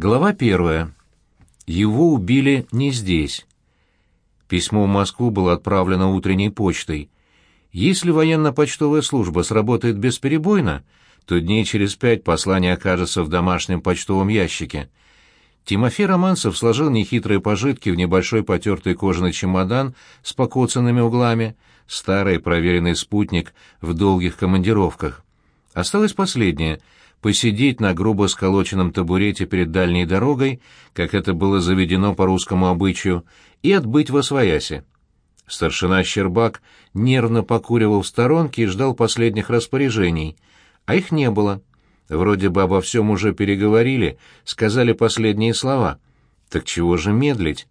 Глава первая. Его убили не здесь. Письмо в Москву было отправлено утренней почтой. Если военно-почтовая служба сработает бесперебойно, то дней через пять послание окажется в домашнем почтовом ящике. Тимофей Романцев сложил нехитрые пожитки в небольшой потертый кожаный чемодан с покоцанными углами, старый проверенный спутник в долгих командировках. Осталось последнее — посидеть на грубо сколоченном табурете перед дальней дорогой, как это было заведено по русскому обычаю, и отбыть во свояси. Старшина Щербак нервно покуривал в сторонке и ждал последних распоряжений, а их не было. Вроде бы обо всем уже переговорили, сказали последние слова. Так чего же медлить?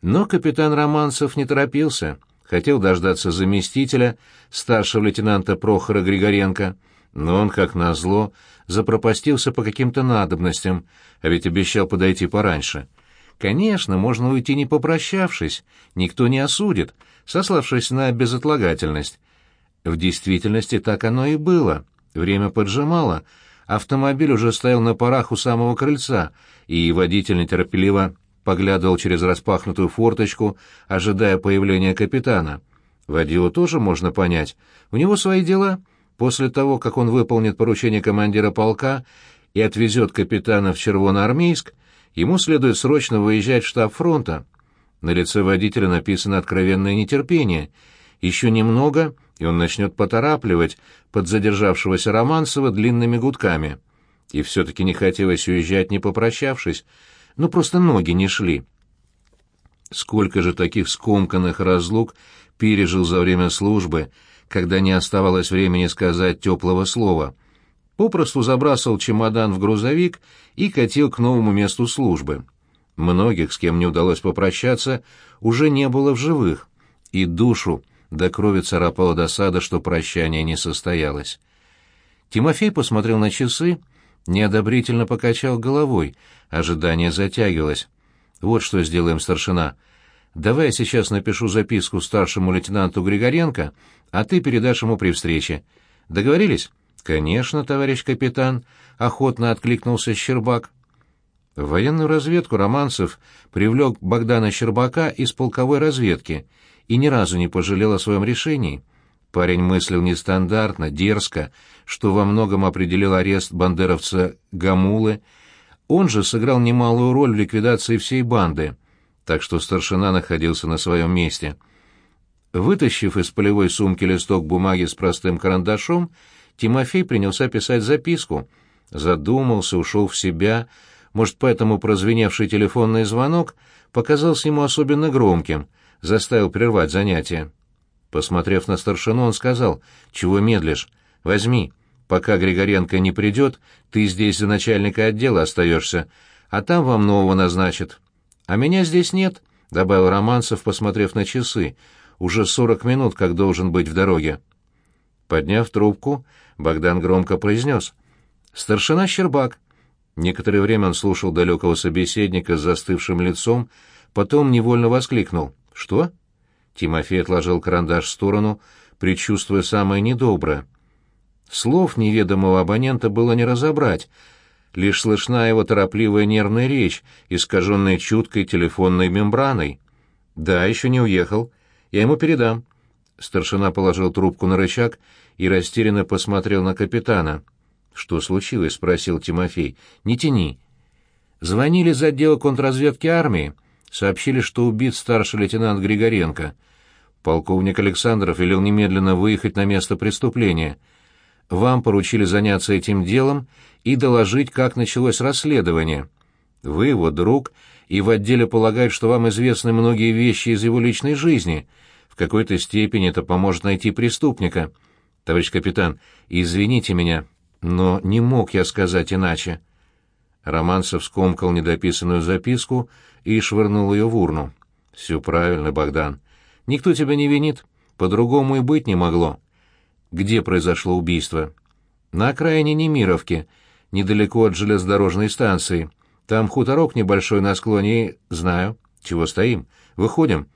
Но капитан Романцев не торопился, хотел дождаться заместителя, старшего лейтенанта Прохора Григоренко, но он, как назло, запропастился по каким-то надобностям, а ведь обещал подойти пораньше. Конечно, можно уйти не попрощавшись, никто не осудит, сославшись на безотлагательность. В действительности так оно и было. Время поджимало, автомобиль уже стоял на парах у самого крыльца, и водитель нетерпеливо поглядывал через распахнутую форточку, ожидая появления капитана. Водилу тоже можно понять. У него свои дела — После того, как он выполнит поручение командира полка и отвезет капитана в Червоноармейск, ему следует срочно выезжать в штаб фронта. На лице водителя написано откровенное нетерпение. Еще немного, и он начнет поторапливать под задержавшегося Романцева длинными гудками. И все-таки не хотелось уезжать, не попрощавшись. Ну, просто ноги не шли. Сколько же таких скомканных разлук пережил за время службы, когда не оставалось времени сказать теплого слова. Попросту забрасывал чемодан в грузовик и катил к новому месту службы. Многих, с кем не удалось попрощаться, уже не было в живых, и душу до крови царапала досада, что прощание не состоялось. Тимофей посмотрел на часы, неодобрительно покачал головой, ожидание затягивалось. «Вот что сделаем, старшина. Давай я сейчас напишу записку старшему лейтенанту Григоренко, а ты передашь ему при встрече. Договорились? Конечно, товарищ капитан, охотно откликнулся Щербак. В военную разведку Романцев привлек Богдана Щербака из полковой разведки и ни разу не пожалел о своем решении. Парень мыслил нестандартно, дерзко, что во многом определил арест бандеровца Гамулы. Он же сыграл немалую роль в ликвидации всей банды — так что старшина находился на своем месте. Вытащив из полевой сумки листок бумаги с простым карандашом, Тимофей принялся писать записку. Задумался, ушел в себя, может, поэтому прозвеневший телефонный звонок показался ему особенно громким, заставил прервать занятие. Посмотрев на старшину, он сказал, «Чего медлишь? Возьми. Пока Григоренко не придет, ты здесь за начальника отдела остаешься, а там вам нового назначат. «А меня здесь нет», — добавил Романцев, посмотрев на часы. «Уже сорок минут, как должен быть в дороге». Подняв трубку, Богдан громко произнес. «Старшина Щербак». Некоторое время он слушал далекого собеседника с застывшим лицом, потом невольно воскликнул. «Что?» Тимофей отложил карандаш в сторону, предчувствуя самое недоброе. Слов неведомого абонента было не разобрать — лишь слышна его торопливая нервная речь, искаженная чуткой телефонной мембраной. «Да, еще не уехал. Я ему передам». Старшина положил трубку на рычаг и растерянно посмотрел на капитана. «Что случилось?» — спросил Тимофей. «Не тяни». Звонили из отдела контрразведки армии. Сообщили, что убит старший лейтенант Григоренко. Полковник Александров велел немедленно выехать на место преступления. Вам поручили заняться этим делом и доложить, как началось расследование. Вы его друг, и в отделе полагают, что вам известны многие вещи из его личной жизни. В какой-то степени это поможет найти преступника. Товарищ капитан, извините меня, но не мог я сказать иначе. Романцев скомкал недописанную записку и швырнул ее в урну. «Все правильно, Богдан. Никто тебя не винит. По-другому и быть не могло. Где произошло убийство?» «На окраине Немировки, недалеко от железнодорожной станции. Там хуторок небольшой на склоне Знаю. Чего стоим? Выходим.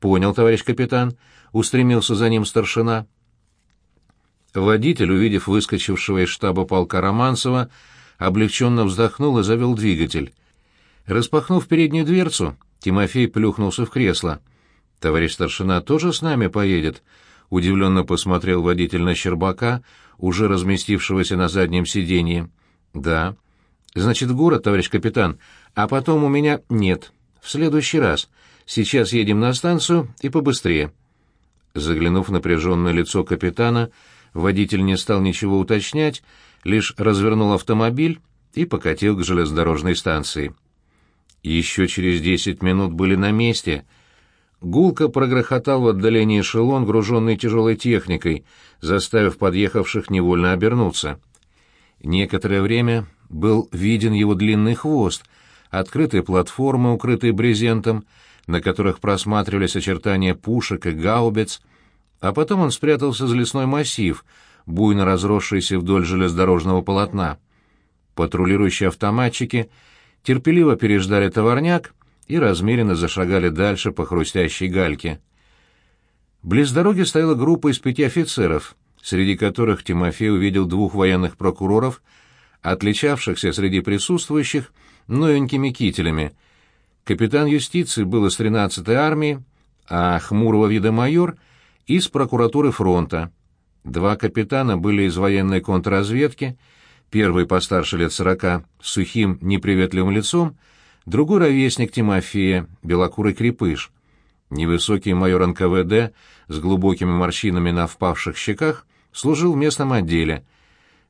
Понял, товарищ капитан. Устремился за ним старшина. Водитель, увидев выскочившего из штаба полка Романцева, облегченно вздохнул и завел двигатель. Распахнув переднюю дверцу, Тимофей плюхнулся в кресло. «Товарищ старшина тоже с нами поедет?» — удивленно посмотрел водитель на Щербака, уже разместившегося на заднем сиденье. «Да». «Значит, город, товарищ капитан, а потом у меня нет. В следующий раз. Сейчас едем на станцию и побыстрее». Заглянув в напряженное лицо капитана, водитель не стал ничего уточнять, лишь развернул автомобиль и покатил к железнодорожной станции. Еще через десять минут были на месте. Гулко прогрохотал в отдалении эшелон, груженный тяжелой техникой, заставив подъехавших невольно обернуться. Некоторое время был виден его длинный хвост, открытые платформы, укрытые брезентом, на которых просматривались очертания пушек и гаубиц, а потом он спрятался за лесной массив, буйно разросшийся вдоль железнодорожного полотна. Патрулирующие автоматчики терпеливо переждали товарняк и размеренно зашагали дальше по хрустящей гальке. Близ дороги стояла группа из пяти офицеров, среди которых Тимофей увидел двух военных прокуроров, отличавшихся среди присутствующих новенькими кителями. Капитан юстиции был из 13-й армии, а хмурого вида майор — из прокуратуры фронта. Два капитана были из военной контрразведки, первый постарше лет сорока, с сухим, неприветливым лицом, другой ровесник Тимофея, белокурый крепыш. Невысокий майор НКВД с глубокими морщинами на впавших щеках служил в местном отделе.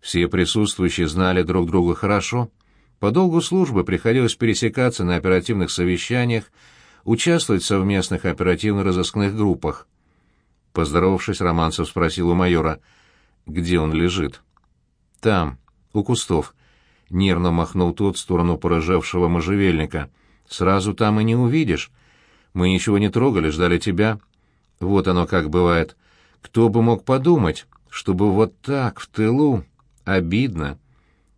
Все присутствующие знали друг друга хорошо. По долгу службы приходилось пересекаться на оперативных совещаниях, участвовать в совместных оперативно-розыскных группах. Поздоровавшись, Романцев спросил у майора, где он лежит. «Там, у кустов». Нервно махнул тот в сторону поражавшего можжевельника. «Сразу там и не увидишь. Мы ничего не трогали, ждали тебя. Вот оно как бывает. Кто бы мог подумать, чтобы вот так, в тылу. Обидно».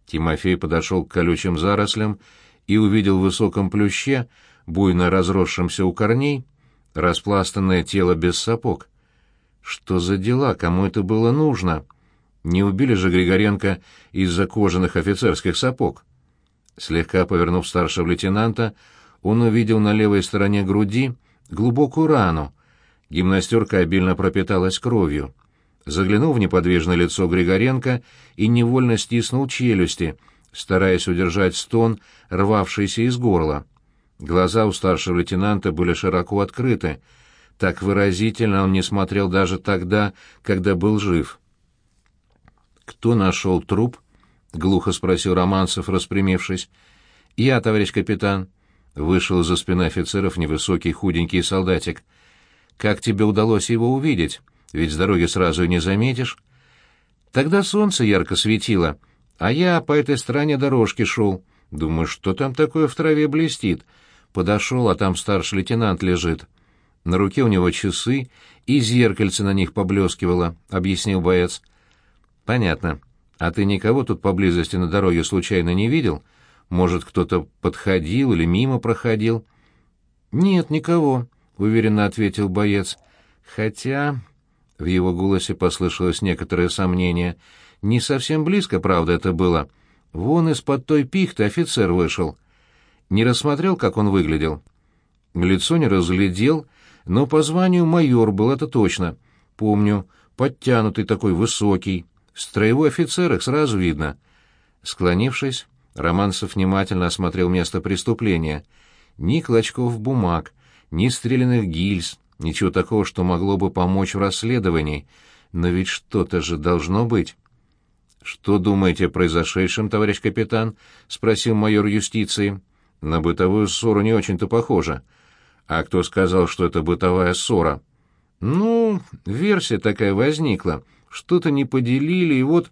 Тимофей подошел к колючим зарослям и увидел в высоком плюще, буйно разросшемся у корней, распластанное тело без сапог. Что за дела? Кому это было нужно? Не убили же Григоренко из-за кожаных офицерских сапог. Слегка повернув старшего лейтенанта, он увидел на левой стороне груди глубокую рану. Гимнастерка обильно пропиталась кровью. Заглянул в неподвижное лицо Григоренко и невольно стиснул челюсти, стараясь удержать стон, рвавшийся из горла. Глаза у старшего лейтенанта были широко открыты — так выразительно он не смотрел даже тогда, когда был жив. «Кто нашел труп?» — глухо спросил Романцев, распрямившись. «Я, товарищ капитан». Вышел из-за спины офицеров невысокий худенький солдатик. «Как тебе удалось его увидеть? Ведь с дороги сразу и не заметишь». «Тогда солнце ярко светило, а я по этой стороне дорожки шел. Думаю, что там такое в траве блестит. Подошел, а там старший лейтенант лежит». На руке у него часы, и зеркальце на них поблескивало, — объяснил боец. — Понятно. А ты никого тут поблизости на дороге случайно не видел? Может, кто-то подходил или мимо проходил? — Нет, никого, — уверенно ответил боец. — Хотя... В его голосе послышалось некоторое сомнение. Не совсем близко, правда, это было. Вон из-под той пихты офицер вышел. Не рассмотрел, как он выглядел? Лицо не разглядел, — но по званию майор был это точно. Помню, подтянутый такой, высокий. Строевой офицер их сразу видно. Склонившись, Романцев внимательно осмотрел место преступления. Ни клочков бумаг, ни стрелянных гильз, ничего такого, что могло бы помочь в расследовании. Но ведь что-то же должно быть. «Что думаете о произошедшем, товарищ капитан?» — спросил майор юстиции. «На бытовую ссору не очень-то похоже». А кто сказал, что это бытовая ссора? Ну, версия такая возникла. Что-то не поделили, и вот...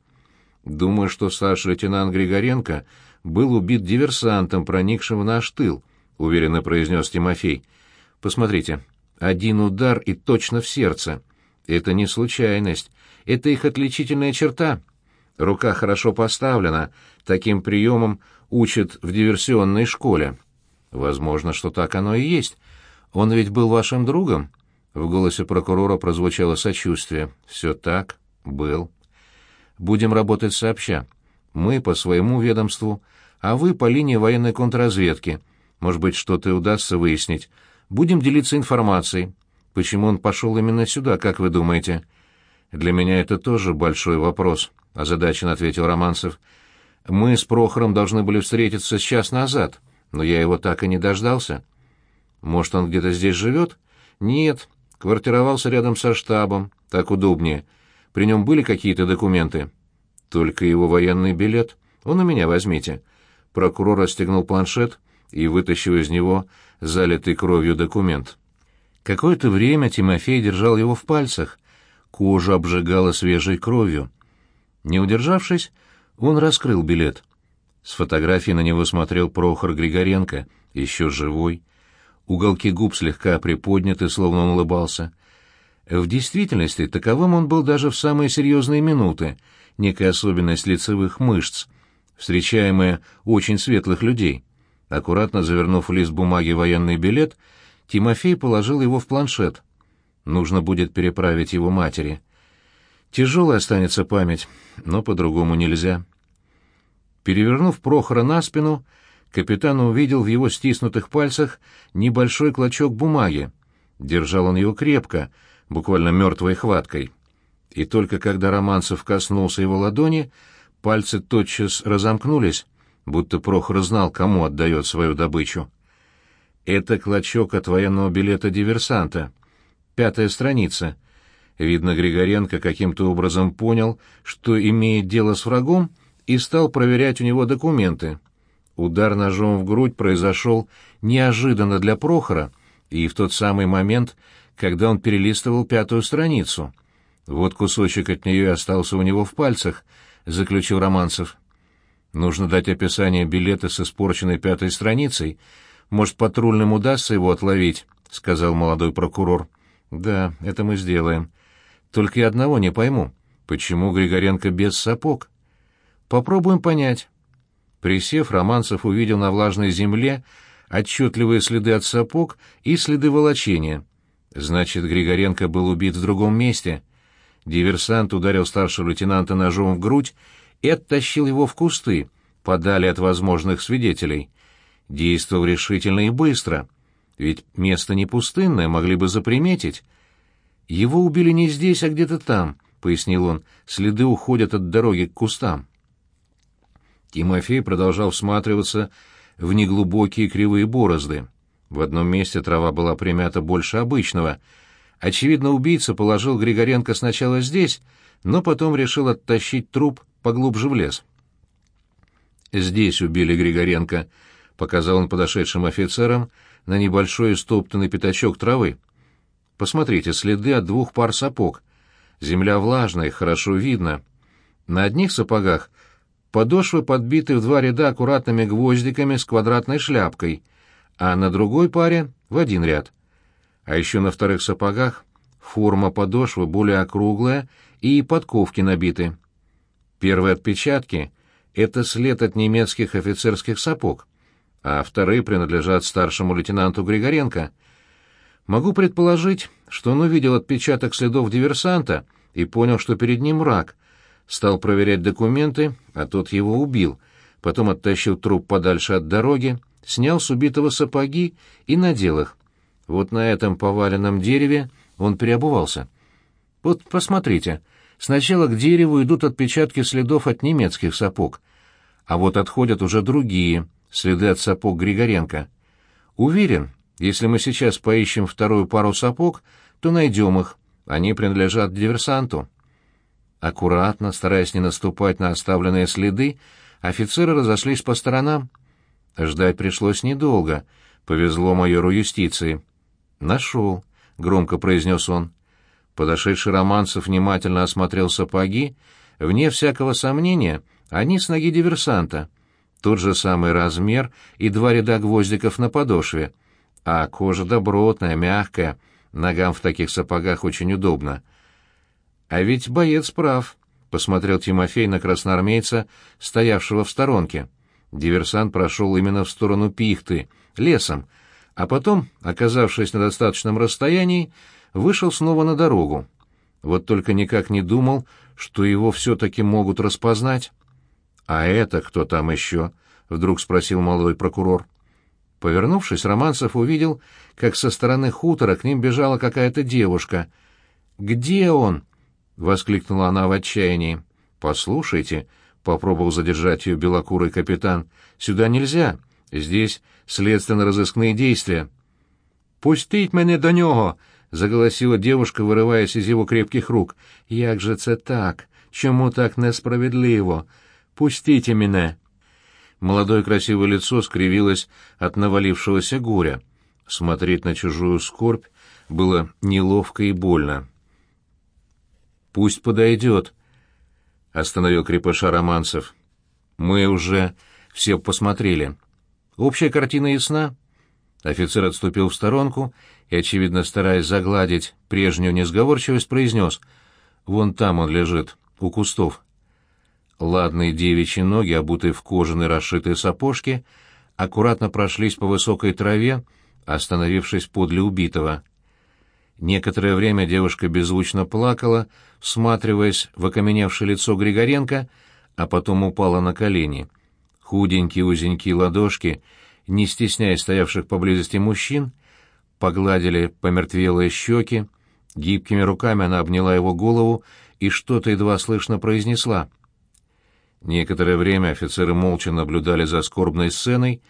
Думаю, что старший лейтенант Григоренко был убит диверсантом, проникшим в наш тыл, уверенно произнес Тимофей. Посмотрите, один удар и точно в сердце. Это не случайность, это их отличительная черта. Рука хорошо поставлена, таким приемом учат в диверсионной школе. Возможно, что так оно и есть. Он ведь был вашим другом?» В голосе прокурора прозвучало сочувствие. «Все так. Был. Будем работать сообща. Мы по своему ведомству, а вы по линии военной контрразведки. Может быть, что-то удастся выяснить. Будем делиться информацией. Почему он пошел именно сюда, как вы думаете?» «Для меня это тоже большой вопрос», — озадаченно ответил Романцев. «Мы с Прохором должны были встретиться час назад, но я его так и не дождался». «Может, он где-то здесь живет?» «Нет, квартировался рядом со штабом, так удобнее. При нем были какие-то документы?» «Только его военный билет. Он у меня возьмите». Прокурор расстегнул планшет и вытащил из него залитый кровью документ. Какое-то время Тимофей держал его в пальцах. Кожу обжигала свежей кровью. Не удержавшись, он раскрыл билет. С фотографии на него смотрел Прохор Григоренко, еще живой. Уголки губ слегка приподняты, словно он улыбался. В действительности, таковым он был даже в самые серьезные минуты, некая особенность лицевых мышц, встречаемая очень светлых людей. Аккуратно завернув в лист бумаги военный билет, Тимофей положил его в планшет. Нужно будет переправить его матери. Тяжелая останется память, но по-другому нельзя. Перевернув Прохора на спину, капитан увидел в его стиснутых пальцах небольшой клочок бумаги. Держал он его крепко, буквально мертвой хваткой. И только когда Романцев коснулся его ладони, пальцы тотчас разомкнулись, будто Прохор знал, кому отдает свою добычу. Это клочок от военного билета диверсанта. Пятая страница. Видно, Григоренко каким-то образом понял, что имеет дело с врагом, и стал проверять у него документы. Удар ножом в грудь произошел неожиданно для Прохора и в тот самый момент, когда он перелистывал пятую страницу. Вот кусочек от нее и остался у него в пальцах, — заключил Романцев. Нужно дать описание билета с испорченной пятой страницей. Может, патрульным удастся его отловить, — сказал молодой прокурор. — Да, это мы сделаем. Только я одного не пойму. Почему Григоренко без сапог? Попробуем понять. Присев, Романцев увидел на влажной земле отчетливые следы от сапог и следы волочения. Значит, Григоренко был убит в другом месте. Диверсант ударил старшего лейтенанта ножом в грудь и оттащил его в кусты, подали от возможных свидетелей. Действовал решительно и быстро, ведь место не пустынное, могли бы заприметить. «Его убили не здесь, а где-то там», — пояснил он, — «следы уходят от дороги к кустам». Тимофей продолжал всматриваться в неглубокие кривые борозды. В одном месте трава была примята больше обычного. Очевидно, убийца положил Григоренко сначала здесь, но потом решил оттащить труп поглубже в лес. «Здесь убили Григоренко», — показал он подошедшим офицерам на небольшой стоптанный пятачок травы. «Посмотрите, следы от двух пар сапог. Земля влажная, хорошо видно. На одних сапогах подошвы подбиты в два ряда аккуратными гвоздиками с квадратной шляпкой, а на другой паре — в один ряд. А еще на вторых сапогах форма подошвы более округлая и подковки набиты. Первые отпечатки — это след от немецких офицерских сапог, а вторые принадлежат старшему лейтенанту Григоренко. Могу предположить, что он увидел отпечаток следов диверсанта и понял, что перед ним враг. Стал проверять документы, а тот его убил. Потом оттащил труп подальше от дороги, снял с убитого сапоги и надел их. Вот на этом поваленном дереве он переобувался. Вот посмотрите, Сначала к дереву идут отпечатки следов от немецких сапог, а вот отходят уже другие, следы от сапог Григоренко. Уверен, если мы сейчас поищем вторую пару сапог, то найдем их, они принадлежат диверсанту. Аккуратно, стараясь не наступать на оставленные следы, офицеры разошлись по сторонам. Ждать пришлось недолго, повезло майору юстиции. «Нашел», — громко произнес он. Подошедший Романцев внимательно осмотрел сапоги. Вне всякого сомнения, они с ноги диверсанта. Тот же самый размер и два ряда гвоздиков на подошве. А кожа добротная, мягкая, ногам в таких сапогах очень удобно. А ведь боец прав, — посмотрел Тимофей на красноармейца, стоявшего в сторонке. Диверсант прошел именно в сторону пихты, лесом, а потом, оказавшись на достаточном расстоянии, вышел снова на дорогу. Вот только никак не думал, что его все-таки могут распознать. «А это кто там еще?» — вдруг спросил молодой прокурор. Повернувшись, Романцев увидел, как со стороны хутора к ним бежала какая-то девушка. «Где он?» — воскликнула она в отчаянии. «Послушайте», — попробовал задержать ее белокурый капитан, — «сюда нельзя. Здесь следственно-розыскные действия». «Пустить меня до него!» — заголосила девушка, вырываясь из его крепких рук. «Як же це так? Чому так несправедливо? Пустите меня!» Молодое красивое лицо скривилось от навалившегося горя. Смотреть на чужую скорбь было неловко и больно. «Пусть подойдет», — остановил крепыша Романцев. «Мы уже все посмотрели. Общая картина ясна». Офицер отступил в сторонку и, очевидно, стараясь загладить прежнюю несговорчивость, произнес «Вон там он лежит, у кустов». Ладные девичьи ноги, обутые в кожаные расшитые сапожки, аккуратно прошлись по высокой траве, остановившись подле убитого. Некоторое время девушка беззвучно плакала, всматриваясь в окаменевшее лицо Григоренко, а потом упала на колени. Худенькие узенькие ладошки, не стесняясь стоявших поблизости мужчин, погладили помертвелые щеки, гибкими руками она обняла его голову и что-то едва слышно произнесла — Некоторое время офицеры молча наблюдали за скорбной сценой,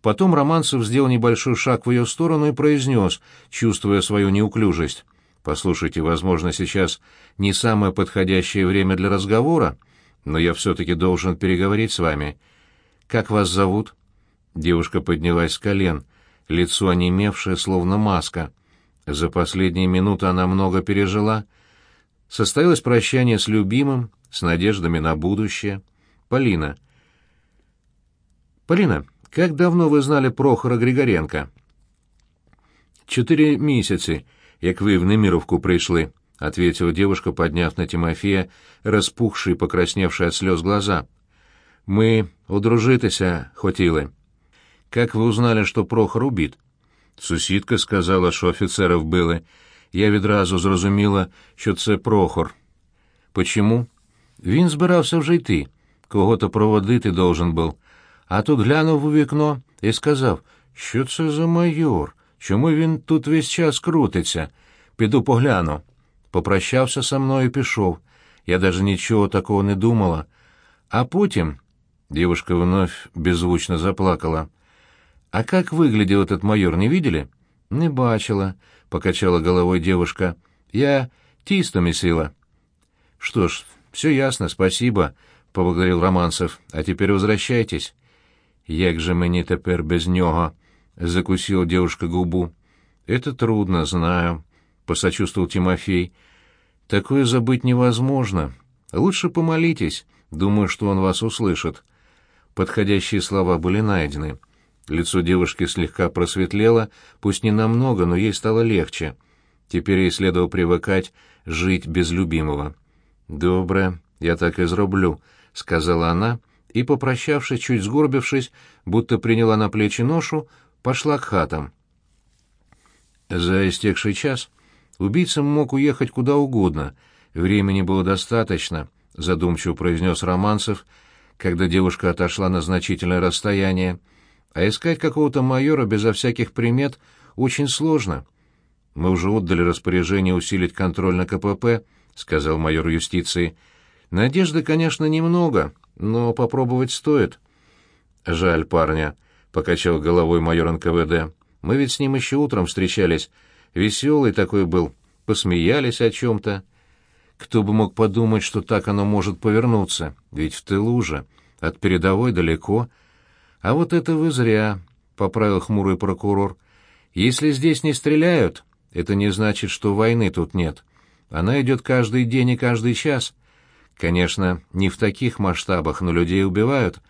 потом Романцев сделал небольшой шаг в ее сторону и произнес, чувствуя свою неуклюжесть. «Послушайте, возможно, сейчас не самое подходящее время для разговора, но я все-таки должен переговорить с вами. Как вас зовут?» Девушка поднялась с колен, лицо онемевшее, словно маска. За последние минуты она много пережила. Состоялось прощание с любимым, с надеждами на будущее. Полина. Полина, как давно вы знали Прохора Григоренка? Чотири місяці, як ви в Немировку пришли, ответила девушка, подняв на Тимофея распухшие, покрасневшие от слез глаза. Мы одружитися хотіли. Как вы узнали, что Прохор убит? Сусідка сказала, що офіцера вбили. Я відразу зрозуміла, що це Прохор. Почему? Він збирався вже йти кого-то проводити должен був. А тут глянув у вікно і сказав, що це за майор, чому він тут весь час крутиться. Піду погляну. Попрощався со мною і пішов. Я даже нічого такого не думала. А потім... Девушка вновь беззвучно заплакала. «А как выглядел этот майор, не видели?» «Не бачила», — покачала головой девушка. «Я тисто месила». «Что ж, все ясно, спасибо», — поблагодарил Романцев. «А теперь возвращайтесь». «Як же мені тепер без нього?» — закусила девушка губу. «Это трудно, знаю», — посочувствовал Тимофей. «Такое забыть невозможно. Лучше помолитесь. Думаю, что он вас услышит». Подходящие слова были найдены. Лицо девушки слегка просветлело, пусть не намного, но ей стало легче. Теперь ей следовало привыкать жить без любимого. «Добре, я так и зроблю», — сказала она, и, попрощавшись, чуть сгорбившись, будто приняла на плечи ношу, пошла к хатам. За истекший час убийца мог уехать куда угодно, времени было достаточно, — задумчиво произнес Романцев, когда девушка отошла на значительное расстояние, а искать какого-то майора безо всяких примет очень сложно. Мы уже отдали распоряжение усилить контроль на КПП, — сказал майор юстиции. Надежды, конечно, немного, но попробовать стоит. Жаль парня, покачал головой майор НКВД. Мы ведь с ним еще утром встречались. Веселый такой был, посмеялись о чем-то. Кто бы мог подумать, что так оно может повернуться, ведь в тылу же, от передовой далеко. А вот это вы зря, — поправил хмурый прокурор. Если здесь не стреляют, это не значит, что войны тут нет. Она идет каждый день и каждый час. Конечно, не в таких масштабах, но людей убивают.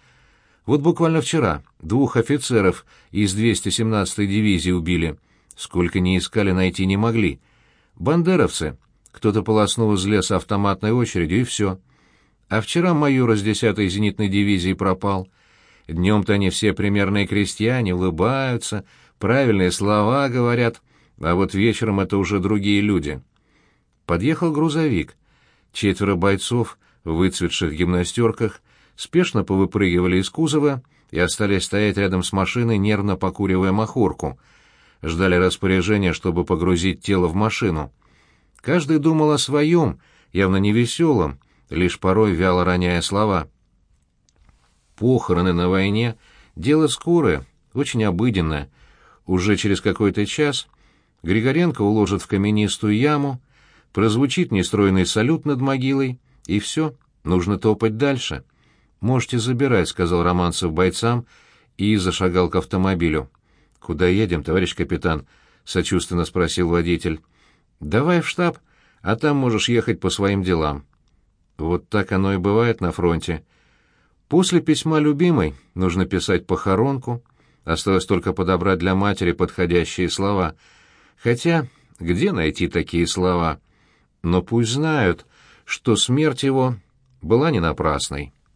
Вот буквально вчера двух офицеров из 217-й дивизии убили. Сколько не искали, найти не могли. Бандеровцы. Кто-то полоснул из леса автоматной очередью, и все. А вчера майор из 10-й зенитной дивизии пропал. Днем-то они все примерные крестьяне, улыбаются, правильные слова говорят, а вот вечером это уже другие люди. Подъехал грузовик. Четверо бойцов в выцветших гимнастерках спешно повыпрыгивали из кузова и остались стоять рядом с машиной, нервно покуривая махорку. Ждали распоряжения, чтобы погрузить тело в машину. Каждый думал о своем, явно невеселом, лишь порой вяло роняя слова. Похороны на войне — дело скорое, очень обыденное. Уже через какой-то час Григоренко уложат в каменистую яму, прозвучит нестройный салют над могилой, и все, нужно топать дальше. «Можете забирать», — сказал Романцев бойцам и зашагал к автомобилю. «Куда едем, товарищ капитан?» — сочувственно спросил водитель. «Давай в штаб, а там можешь ехать по своим делам». Вот так оно и бывает на фронте. После письма любимой нужно писать похоронку, осталось только подобрать для матери подходящие слова. Хотя, где найти такие слова? Но пусть знают, что смерть его была не напрасной.